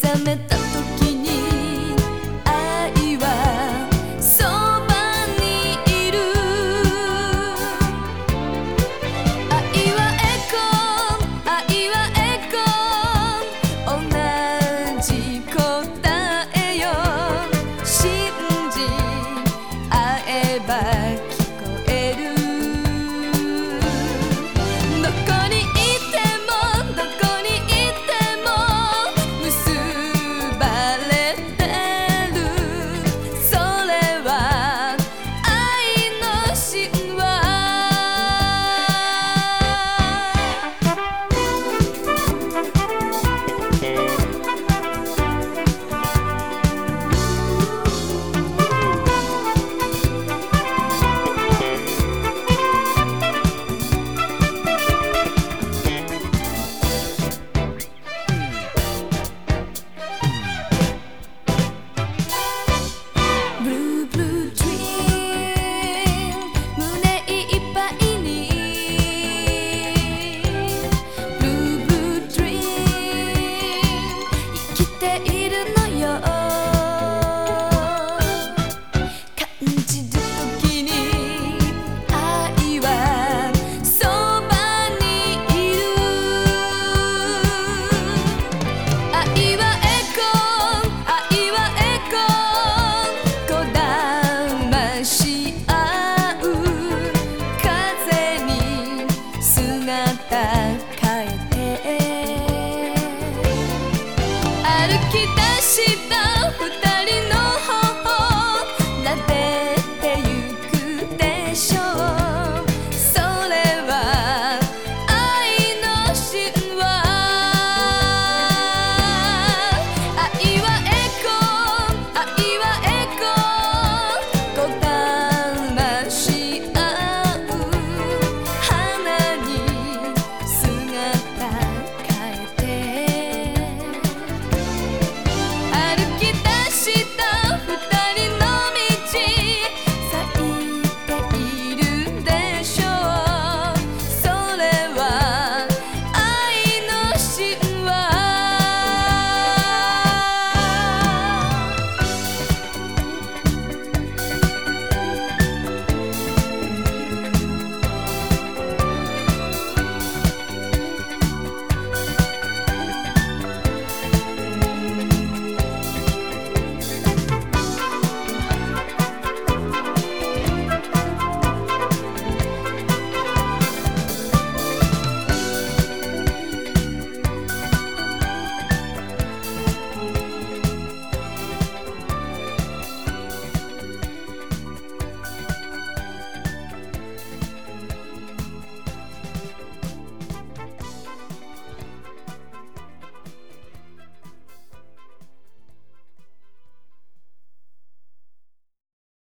tell me